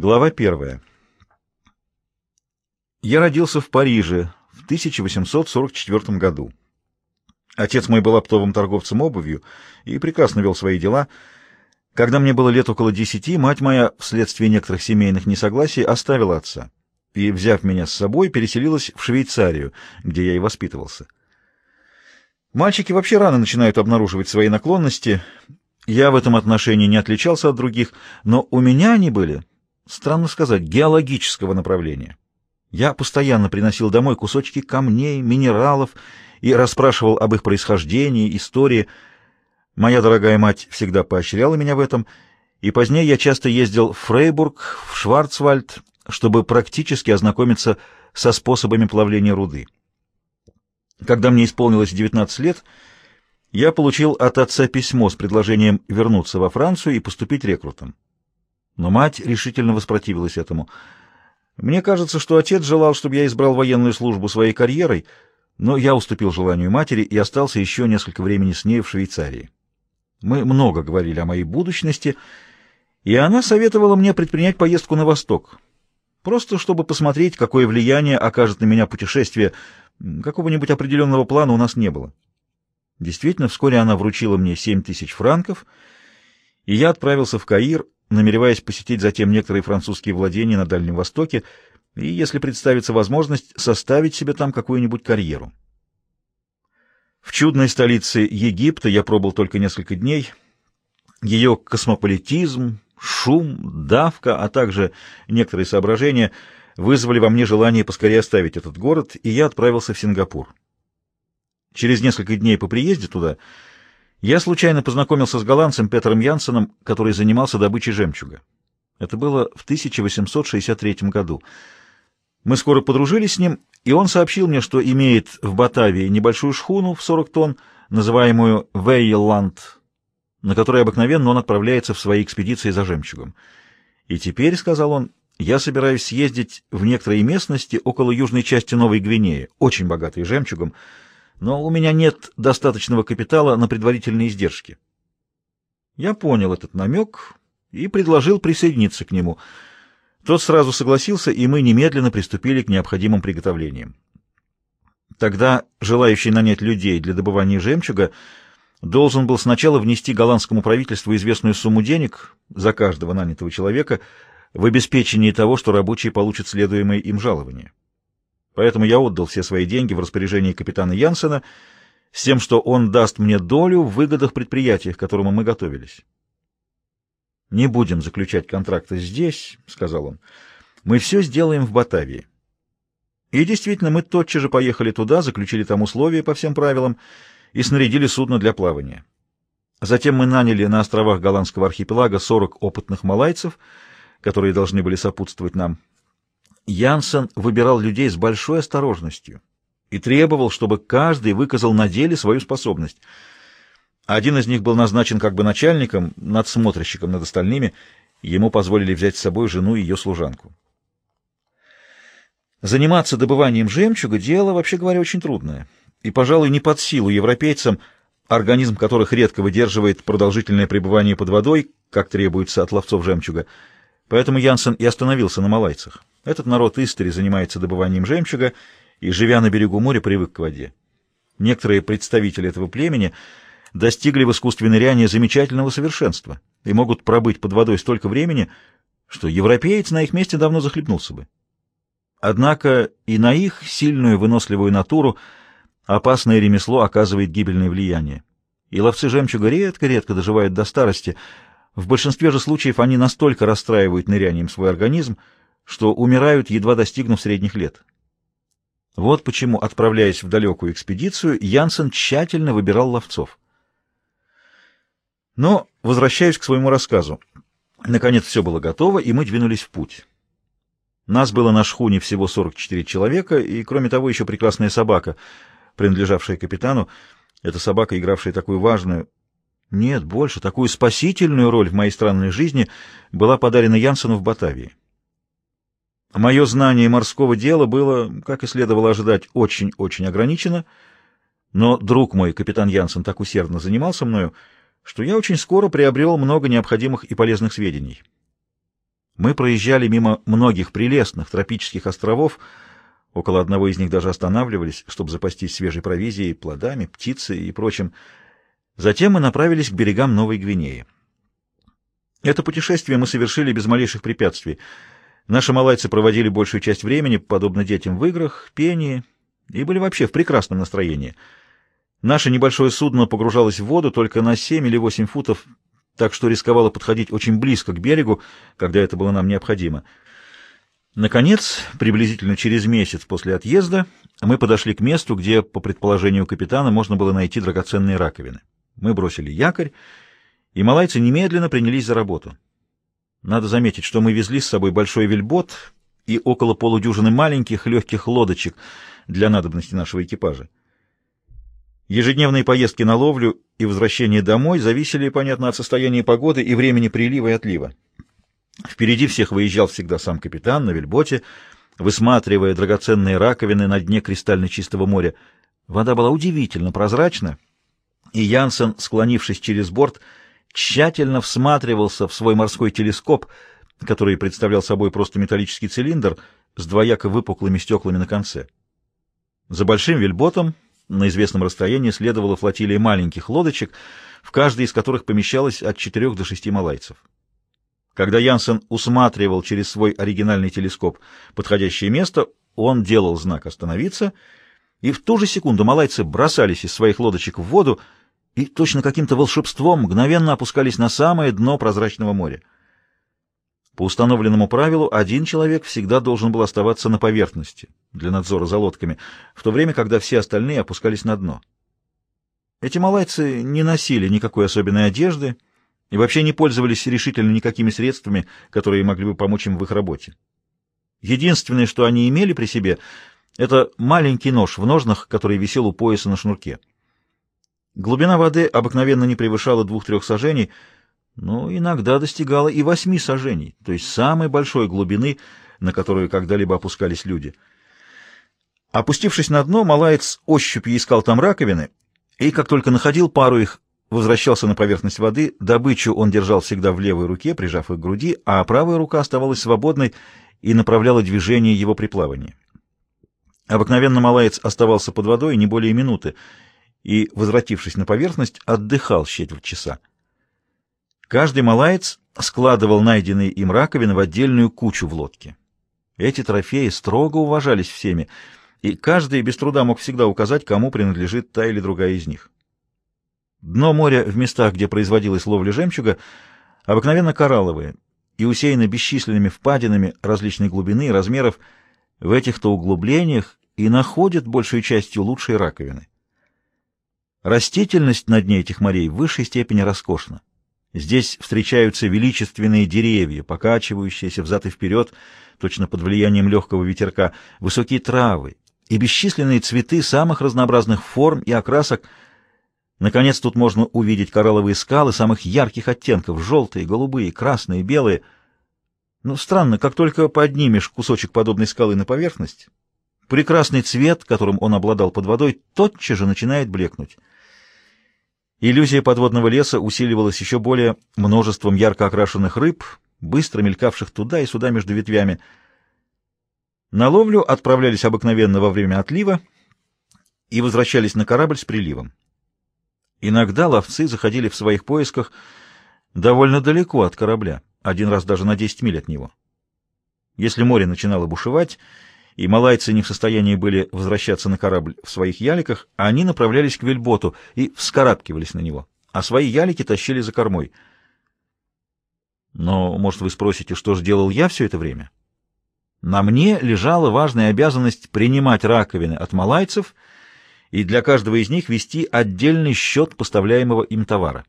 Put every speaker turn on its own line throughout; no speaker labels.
Глава первая. Я родился в Париже в 1844 году. Отец мой был оптовым торговцем обувью и прекрасно вел свои дела. Когда мне было лет около десяти, мать моя, вследствие некоторых семейных несогласий, оставила отца и, взяв меня с собой, переселилась в Швейцарию, где я и воспитывался. Мальчики вообще рано начинают обнаруживать свои наклонности. Я в этом отношении не отличался от других, но у меня они были странно сказать, геологического направления. Я постоянно приносил домой кусочки камней, минералов и расспрашивал об их происхождении, истории. Моя дорогая мать всегда поощряла меня в этом, и позднее я часто ездил в Фрейбург, в Шварцвальд, чтобы практически ознакомиться со способами плавления руды. Когда мне исполнилось 19 лет, я получил от отца письмо с предложением вернуться во Францию и поступить рекрутом. Но мать решительно воспротивилась этому. Мне кажется, что отец желал, чтобы я избрал военную службу своей карьерой, но я уступил желанию матери и остался еще несколько времени с ней в Швейцарии. Мы много говорили о моей будущности, и она советовала мне предпринять поездку на восток, просто чтобы посмотреть, какое влияние окажет на меня путешествие. Какого-нибудь определенного плана у нас не было. Действительно, вскоре она вручила мне семь тысяч франков, и я отправился в Каир, намереваясь посетить затем некоторые французские владения на Дальнем Востоке и, если представится возможность, составить себе там какую-нибудь карьеру. В чудной столице Египта я пробыл только несколько дней. Ее космополитизм, шум, давка, а также некоторые соображения вызвали во мне желание поскорее оставить этот город, и я отправился в Сингапур. Через несколько дней по приезде туда я случайно познакомился с голландцем Петером Янсеном, который занимался добычей жемчуга. Это было в 1863 году. Мы скоро подружились с ним, и он сообщил мне, что имеет в Батавии небольшую шхуну в 40 тонн, называемую Вейеланд, на которой обыкновенно он отправляется в свои экспедиции за жемчугом. И теперь, — сказал он, — я собираюсь съездить в некоторые местности около южной части Новой Гвинеи, очень богатые жемчугом, — но у меня нет достаточного капитала на предварительные издержки. Я понял этот намек и предложил присоединиться к нему. Тот сразу согласился, и мы немедленно приступили к необходимым приготовлениям. Тогда желающий нанять людей для добывания жемчуга должен был сначала внести голландскому правительству известную сумму денег за каждого нанятого человека в обеспечении того, что рабочие получат следуемое им жалование. Поэтому я отдал все свои деньги в распоряжение капитана Янсена с тем, что он даст мне долю в выгодах предприятия, к которому мы готовились. «Не будем заключать контракты здесь», — сказал он. «Мы все сделаем в Батавии». И действительно, мы тотчас же поехали туда, заключили там условия по всем правилам и снарядили судно для плавания. Затем мы наняли на островах голландского архипелага 40 опытных малайцев, которые должны были сопутствовать нам. Янсен выбирал людей с большой осторожностью и требовал, чтобы каждый выказал на деле свою способность. Один из них был назначен как бы начальником, надсмотрщиком над остальными, ему позволили взять с собой жену и ее служанку. Заниматься добыванием жемчуга — дело, вообще говоря, очень трудное, и, пожалуй, не под силу европейцам, организм которых редко выдерживает продолжительное пребывание под водой, как требуется от ловцов жемчуга. Поэтому Янсен и остановился на малайцах. Этот народ истори занимается добыванием жемчуга и, живя на берегу моря, привык к воде. Некоторые представители этого племени достигли в искусстве ныряния замечательного совершенства и могут пробыть под водой столько времени, что европеец на их месте давно захлебнулся бы. Однако и на их сильную выносливую натуру опасное ремесло оказывает гибельное влияние. И ловцы жемчуга редко-редко доживают до старости. В большинстве же случаев они настолько расстраивают нырянием свой организм, что умирают, едва достигнув средних лет. Вот почему, отправляясь в далекую экспедицию, Янсен тщательно выбирал ловцов. Но, возвращаясь к своему рассказу, наконец все было готово, и мы двинулись в путь. Нас было на шхуне всего 44 человека, и, кроме того, еще прекрасная собака, принадлежавшая капитану, эта собака, игравшая такую важную, нет, больше, такую спасительную роль в моей странной жизни, была подарена Янсену в Батавии. Мое знание морского дела было, как и следовало ожидать, очень-очень ограничено, но друг мой, капитан Янсен, так усердно занимался мною, что я очень скоро приобрел много необходимых и полезных сведений. Мы проезжали мимо многих прелестных тропических островов, около одного из них даже останавливались, чтобы запастись свежей провизией, плодами, птицей и прочим. Затем мы направились к берегам Новой Гвинеи. Это путешествие мы совершили без малейших препятствий. Наши малайцы проводили большую часть времени, подобно детям, в играх, пении, и были вообще в прекрасном настроении. Наше небольшое судно погружалось в воду только на 7 или 8 футов, так что рисковало подходить очень близко к берегу, когда это было нам необходимо. Наконец, приблизительно через месяц после отъезда, мы подошли к месту, где, по предположению капитана, можно было найти драгоценные раковины. Мы бросили якорь, и малайцы немедленно принялись за работу. Надо заметить, что мы везли с собой большой вельбот и около полудюжины маленьких легких лодочек для надобности нашего экипажа. Ежедневные поездки на ловлю и возвращение домой зависели, понятно, от состояния погоды и времени прилива и отлива. Впереди всех выезжал всегда сам капитан на вельботе, высматривая драгоценные раковины на дне кристально чистого моря. Вода была удивительно прозрачна, и Янсен, склонившись через борт, тщательно всматривался в свой морской телескоп, который представлял собой просто металлический цилиндр с двояко выпуклыми стеклами на конце. За большим вельботом на известном расстоянии следовала флотилия маленьких лодочек, в каждой из которых помещалось от четырех до шести малайцев. Когда Янсен усматривал через свой оригинальный телескоп подходящее место, он делал знак «Остановиться», и в ту же секунду малайцы бросались из своих лодочек в воду и точно каким-то волшебством мгновенно опускались на самое дно прозрачного моря. По установленному правилу, один человек всегда должен был оставаться на поверхности для надзора за лодками, в то время, когда все остальные опускались на дно. Эти малайцы не носили никакой особенной одежды и вообще не пользовались решительно никакими средствами, которые могли бы помочь им в их работе. Единственное, что они имели при себе, это маленький нож в ножнах, который висел у пояса на шнурке. Глубина воды обыкновенно не превышала двух-трех сажений — но иногда достигала и восьми сажений, то есть самой большой глубины, на которую когда-либо опускались люди. Опустившись на дно, малаец ощупью искал там раковины, и как только находил пару их, возвращался на поверхность воды, добычу он держал всегда в левой руке, прижав их к груди, а правая рука оставалась свободной и направляла движение его при плавании. Обыкновенно малаец оставался под водой не более минуты и, возвратившись на поверхность, отдыхал четверть часа. Каждый малаец складывал найденные им раковины в отдельную кучу в лодке. Эти трофеи строго уважались всеми, и каждый без труда мог всегда указать, кому принадлежит та или другая из них. Дно моря в местах, где производилась ловля жемчуга, обыкновенно коралловые и усеяно бесчисленными впадинами различной глубины и размеров. В этих-то углублениях и находят большей частью лучшие раковины. Растительность на дне этих морей в высшей степени роскошна. Здесь встречаются величественные деревья, покачивающиеся взад и вперед, точно под влиянием легкого ветерка, высокие травы и бесчисленные цветы самых разнообразных форм и окрасок. Наконец, тут можно увидеть коралловые скалы самых ярких оттенков — желтые, голубые, красные, белые. Ну, странно, как только поднимешь кусочек подобной скалы на поверхность, прекрасный цвет, которым он обладал под водой, тотчас же начинает блекнуть. Иллюзия подводного леса усиливалась еще более множеством ярко окрашенных рыб, быстро мелькавших туда и сюда между ветвями. На ловлю отправлялись обыкновенно во время отлива и возвращались на корабль с приливом. Иногда ловцы заходили в своих поисках довольно далеко от корабля, один раз даже на 10 миль от него. Если море начинало бушевать, и малайцы не в состоянии были возвращаться на корабль в своих яликах, они направлялись к вельботу и вскарабкивались на него, а свои ялики тащили за кормой. Но, может, вы спросите, что же делал я все это время? На мне лежала важная обязанность принимать раковины от малайцев и для каждого из них вести отдельный счет поставляемого им товара.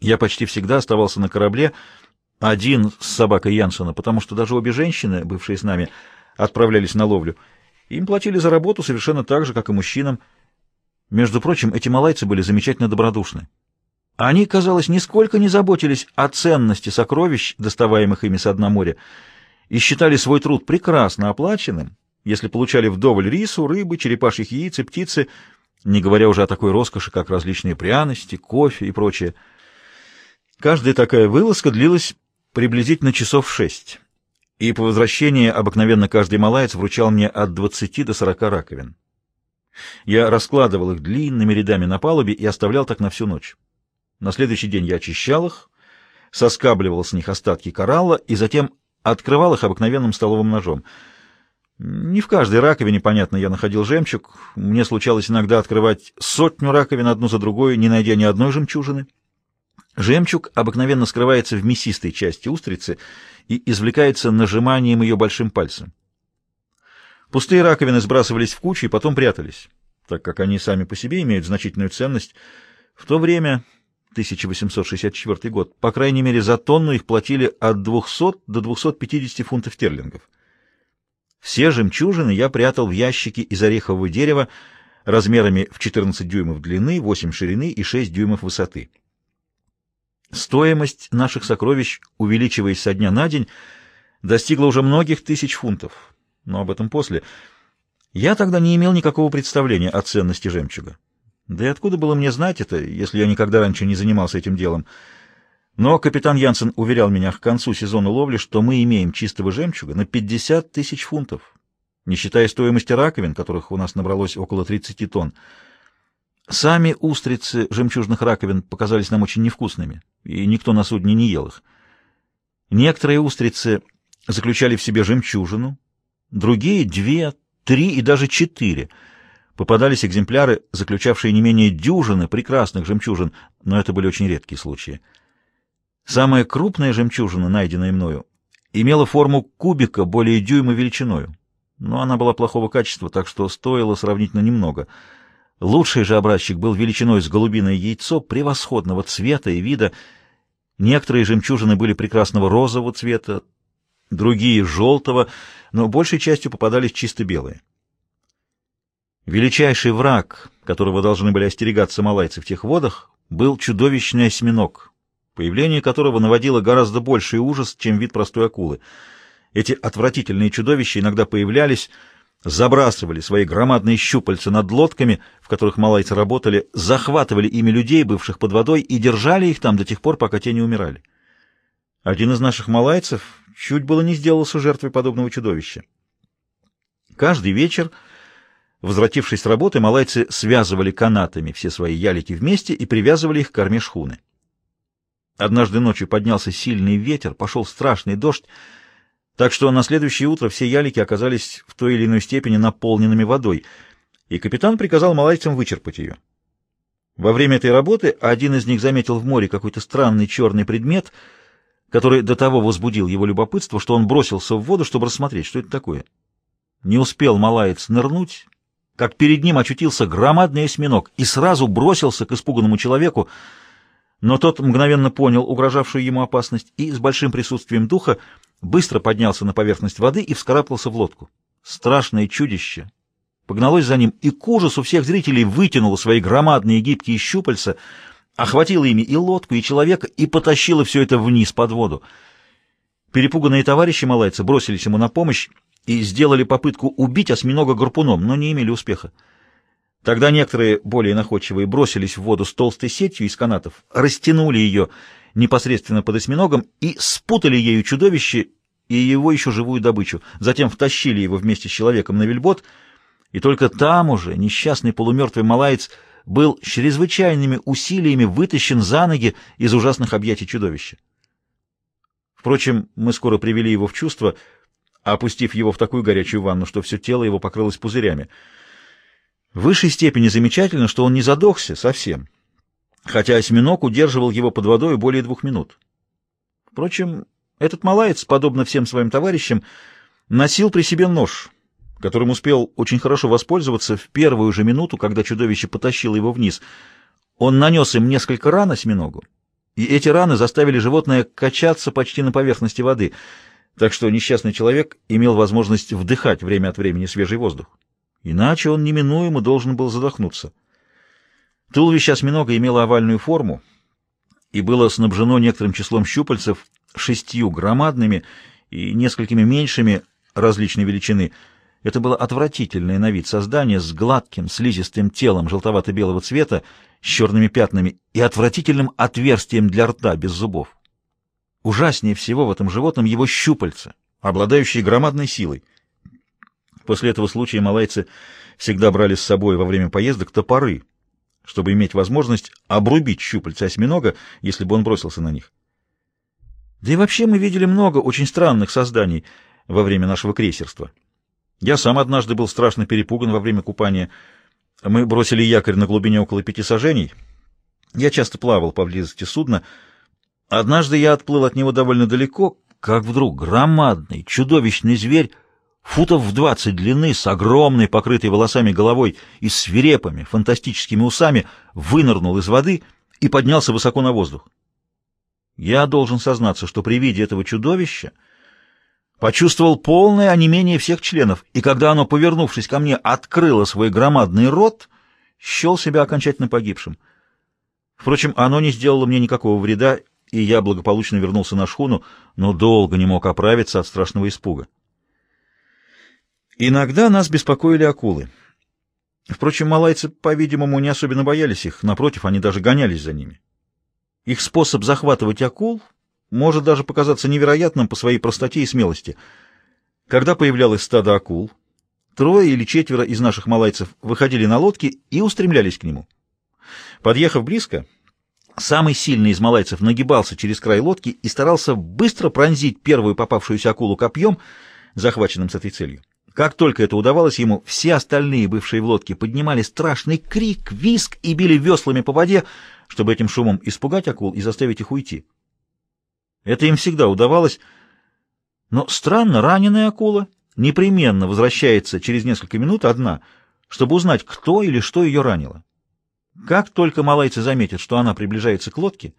Я почти всегда оставался на корабле один с собакой Янсена, потому что даже обе женщины, бывшие с нами, отправлялись на ловлю. Им платили за работу совершенно так же, как и мужчинам. Между прочим, эти малайцы были замечательно добродушны. Они, казалось, нисколько не заботились о ценности сокровищ, доставаемых ими со дна моря, и считали свой труд прекрасно оплаченным, если получали вдоволь рису, рыбы, черепашьих яиц и птицы, не говоря уже о такой роскоши, как различные пряности, кофе и прочее. Каждая такая вылазка длилась приблизительно часов шесть, и по возвращении обыкновенно каждый малаец вручал мне от 20 до 40 раковин. Я раскладывал их длинными рядами на палубе и оставлял так на всю ночь. На следующий день я очищал их, соскабливал с них остатки коралла и затем открывал их обыкновенным столовым ножом. Не в каждой раковине, понятно, я находил жемчуг. Мне случалось иногда открывать сотню раковин одну за другой, не найдя ни одной жемчужины. Жемчуг обыкновенно скрывается в мясистой части устрицы и извлекается нажиманием ее большим пальцем. Пустые раковины сбрасывались в кучу и потом прятались, так как они сами по себе имеют значительную ценность. В то время, 1864 год, по крайней мере за тонну их платили от 200 до 250 фунтов стерлингов. Все жемчужины я прятал в ящики из орехового дерева размерами в 14 дюймов длины, 8 ширины и 6 дюймов высоты. Стоимость наших сокровищ, увеличиваясь со дня на день, достигла уже многих тысяч фунтов, но об этом после. Я тогда не имел никакого представления о ценности жемчуга. Да и откуда было мне знать это, если я никогда раньше не занимался этим делом? Но капитан Янсен уверял меня к концу сезона ловли, что мы имеем чистого жемчуга на 50 тысяч фунтов, не считая стоимости раковин, которых у нас набралось около 30 тонн. Сами устрицы жемчужных раковин показались нам очень невкусными, и никто на судне не ел их. Некоторые устрицы заключали в себе жемчужину, другие — две, три и даже четыре. Попадались экземпляры, заключавшие не менее дюжины прекрасных жемчужин, но это были очень редкие случаи. Самая крупная жемчужина, найденная мною, имела форму кубика более дюйма величиною, но она была плохого качества, так что стоила сравнительно немного. Лучший же образчик был величиной с голубиное яйцо, превосходного цвета и вида. Некоторые жемчужины были прекрасного розового цвета, другие — желтого, но большей частью попадались чисто белые. Величайший враг, которого должны были остерегаться малайцы в тех водах, был чудовищный осьминог, появление которого наводило гораздо больший ужас, чем вид простой акулы. Эти отвратительные чудовища иногда появлялись, забрасывали свои громадные щупальца над лодками, в которых малайцы работали, захватывали ими людей, бывших под водой, и держали их там до тех пор, пока те не умирали. Один из наших малайцев чуть было не сделался жертвой подобного чудовища. Каждый вечер, возвратившись с работы, малайцы связывали канатами все свои ялики вместе и привязывали их к корме шхуны. Однажды ночью поднялся сильный ветер, пошел страшный дождь, так что на следующее утро все ялики оказались в той или иной степени наполненными водой, и капитан приказал малайцам вычерпать ее. Во время этой работы один из них заметил в море какой-то странный черный предмет, который до того возбудил его любопытство, что он бросился в воду, чтобы рассмотреть, что это такое. Не успел малаец нырнуть, как перед ним очутился громадный осьминог и сразу бросился к испуганному человеку, но тот мгновенно понял угрожавшую ему опасность и с большим присутствием духа быстро поднялся на поверхность воды и вскарабкался в лодку. Страшное чудище погналось за ним и к ужасу всех зрителей вытянуло свои громадные гибкие щупальца, охватило ими и лодку, и человека, и потащило все это вниз под воду. Перепуганные товарищи малайца бросились ему на помощь и сделали попытку убить осьминога гарпуном, но не имели успеха. Тогда некоторые, более находчивые, бросились в воду с толстой сетью из канатов, растянули ее непосредственно под осьминогом и спутали ею чудовище и его еще живую добычу. Затем втащили его вместе с человеком на вельбот, и только там уже несчастный полумертвый малаец был чрезвычайными усилиями вытащен за ноги из ужасных объятий чудовища. Впрочем, мы скоро привели его в чувство, опустив его в такую горячую ванну, что все тело его покрылось пузырями — в высшей степени замечательно, что он не задохся совсем, хотя осьминог удерживал его под водой более двух минут. Впрочем, этот малаец, подобно всем своим товарищам, носил при себе нож, которым успел очень хорошо воспользоваться в первую же минуту, когда чудовище потащило его вниз. Он нанес им несколько ран осьминогу, и эти раны заставили животное качаться почти на поверхности воды, так что несчастный человек имел возможность вдыхать время от времени свежий воздух. Иначе он неминуемо должен был задохнуться. Туловище осьминога имело овальную форму и было снабжено некоторым числом щупальцев, шестью громадными и несколькими меньшими различной величины. Это было отвратительное на вид создание с гладким, слизистым телом желтовато-белого цвета, с черными пятнами и отвратительным отверстием для рта без зубов. Ужаснее всего в этом животном его щупальца, обладающие громадной силой. После этого случая малайцы всегда брали с собой во время поездок топоры, чтобы иметь возможность обрубить щупальца осьминога, если бы он бросился на них. Да и вообще мы видели много очень странных созданий во время нашего крейсерства. Я сам однажды был страшно перепуган во время купания. Мы бросили якорь на глубине около пяти сажений. Я часто плавал поблизости судна. Однажды я отплыл от него довольно далеко, как вдруг громадный, чудовищный зверь, футов в двадцать длины, с огромной, покрытой волосами головой и свирепыми, фантастическими усами, вынырнул из воды и поднялся высоко на воздух. Я должен сознаться, что при виде этого чудовища почувствовал полное онемение всех членов, и когда оно, повернувшись ко мне, открыло свой громадный рот, счел себя окончательно погибшим. Впрочем, оно не сделало мне никакого вреда, и я благополучно вернулся на шхуну, но долго не мог оправиться от страшного испуга. Иногда нас беспокоили акулы. Впрочем, малайцы, по-видимому, не особенно боялись их, напротив, они даже гонялись за ними. Их способ захватывать акул может даже показаться невероятным по своей простоте и смелости. Когда появлялось стадо акул, трое или четверо из наших малайцев выходили на лодки и устремлялись к нему. Подъехав близко, самый сильный из малайцев нагибался через край лодки и старался быстро пронзить первую попавшуюся акулу копьем, захваченным с этой целью. Как только это удавалось ему, все остальные, бывшие в лодке, поднимали страшный крик, виск и били веслами по воде, чтобы этим шумом испугать акул и заставить их уйти. Это им всегда удавалось, но странно, раненая акула непременно возвращается через несколько минут одна, чтобы узнать, кто или что ее ранило. Как только малайцы заметят, что она приближается к лодке,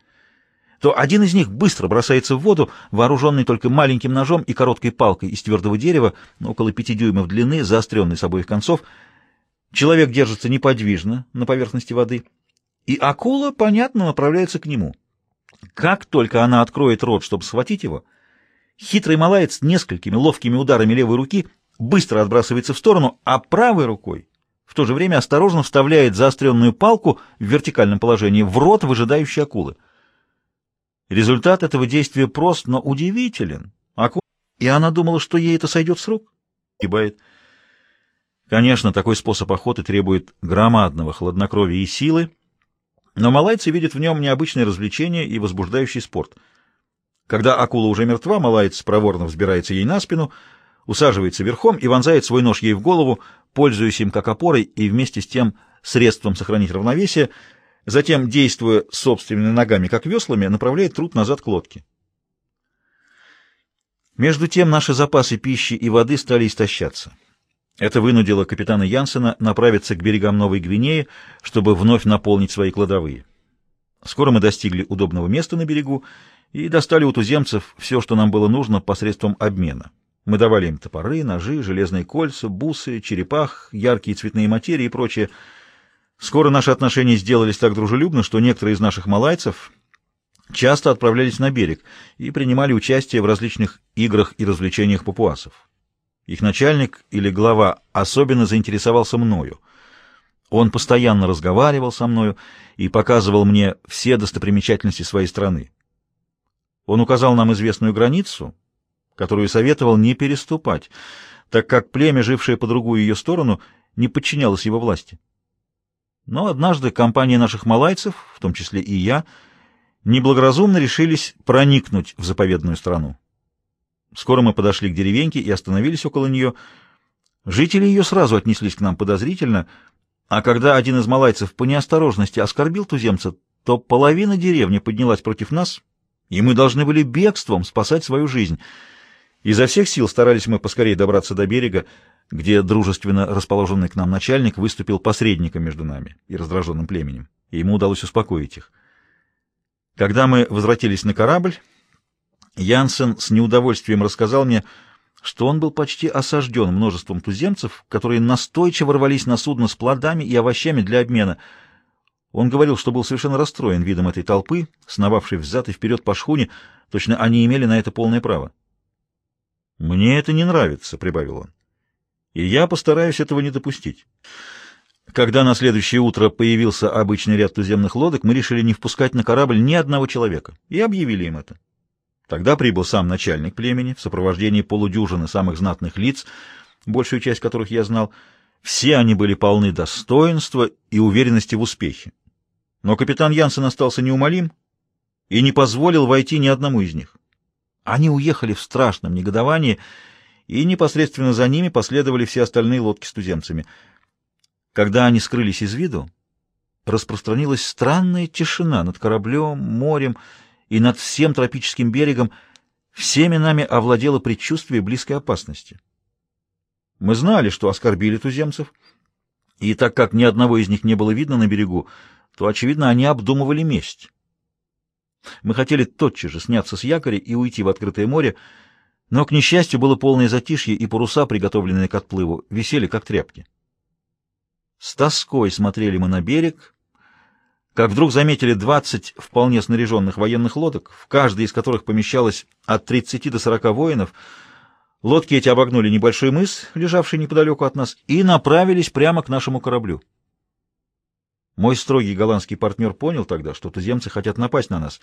то один из них быстро бросается в воду, вооруженный только маленьким ножом и короткой палкой из твердого дерева, около пяти дюймов длины, заостренной с обоих концов. Человек держится неподвижно на поверхности воды, и акула, понятно, направляется к нему. Как только она откроет рот, чтобы схватить его, хитрый малаец несколькими ловкими ударами левой руки быстро отбрасывается в сторону, а правой рукой в то же время осторожно вставляет заостренную палку в вертикальном положении в рот выжидающей акулы. Результат этого действия прост, но удивителен. И она думала, что ей это сойдет с рук. Гибает. Конечно, такой способ охоты требует громадного хладнокровия и силы, но малайцы видят в нем необычное развлечение и возбуждающий спорт. Когда акула уже мертва, малаец проворно взбирается ей на спину, усаживается верхом и вонзает свой нож ей в голову, пользуясь им как опорой и вместе с тем средством сохранить равновесие, Затем, действуя собственными ногами, как веслами, направляет труд назад к лодке. Между тем наши запасы пищи и воды стали истощаться. Это вынудило капитана Янсена направиться к берегам Новой Гвинеи, чтобы вновь наполнить свои кладовые. Скоро мы достигли удобного места на берегу и достали у туземцев все, что нам было нужно посредством обмена. Мы давали им топоры, ножи, железные кольца, бусы, черепах, яркие цветные материи и прочее — Скоро наши отношения сделались так дружелюбно, что некоторые из наших малайцев часто отправлялись на берег и принимали участие в различных играх и развлечениях папуасов. Их начальник или глава особенно заинтересовался мною. Он постоянно разговаривал со мною и показывал мне все достопримечательности своей страны. Он указал нам известную границу, которую советовал не переступать, так как племя, жившее по другую ее сторону, не подчинялось его власти. Но однажды компания наших малайцев, в том числе и я, неблагоразумно решились проникнуть в заповедную страну. Скоро мы подошли к деревеньке и остановились около нее. Жители ее сразу отнеслись к нам подозрительно, а когда один из малайцев по неосторожности оскорбил туземца, то половина деревни поднялась против нас, и мы должны были бегством спасать свою жизнь. Изо всех сил старались мы поскорее добраться до берега, где дружественно расположенный к нам начальник выступил посредником между нами и раздраженным племенем, и ему удалось успокоить их. Когда мы возвратились на корабль, Янсен с неудовольствием рассказал мне, что он был почти осажден множеством туземцев, которые настойчиво рвались на судно с плодами и овощами для обмена. Он говорил, что был совершенно расстроен видом этой толпы, сновавшей взад и вперед по шхуне, точно они имели на это полное право. «Мне это не нравится», — прибавил он и я постараюсь этого не допустить. Когда на следующее утро появился обычный ряд туземных лодок, мы решили не впускать на корабль ни одного человека и объявили им это. Тогда прибыл сам начальник племени в сопровождении полудюжины самых знатных лиц, большую часть которых я знал. Все они были полны достоинства и уверенности в успехе. Но капитан Янсен остался неумолим и не позволил войти ни одному из них. Они уехали в страшном негодовании, и непосредственно за ними последовали все остальные лодки с туземцами. Когда они скрылись из виду, распространилась странная тишина над кораблем, морем и над всем тропическим берегом. Всеми нами овладело предчувствие близкой опасности. Мы знали, что оскорбили туземцев, и так как ни одного из них не было видно на берегу, то, очевидно, они обдумывали месть. Мы хотели тотчас же сняться с якоря и уйти в открытое море, но, к несчастью, было полное затишье, и паруса, приготовленные к отплыву, висели как тряпки. С тоской смотрели мы на берег, как вдруг заметили двадцать вполне снаряженных военных лодок, в каждой из которых помещалось от тридцати до сорока воинов. Лодки эти обогнули небольшой мыс, лежавший неподалеку от нас, и направились прямо к нашему кораблю. Мой строгий голландский партнер понял тогда, что туземцы хотят напасть на нас,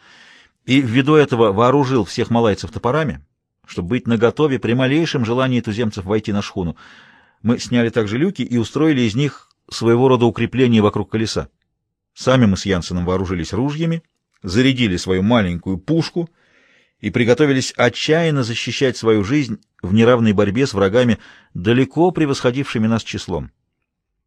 и ввиду этого вооружил всех малайцев топорами, чтобы быть наготове при малейшем желании туземцев войти на шхуну. Мы сняли также люки и устроили из них своего рода укрепление вокруг колеса. Сами мы с Янсеном вооружились ружьями, зарядили свою маленькую пушку и приготовились отчаянно защищать свою жизнь в неравной борьбе с врагами, далеко превосходившими нас числом.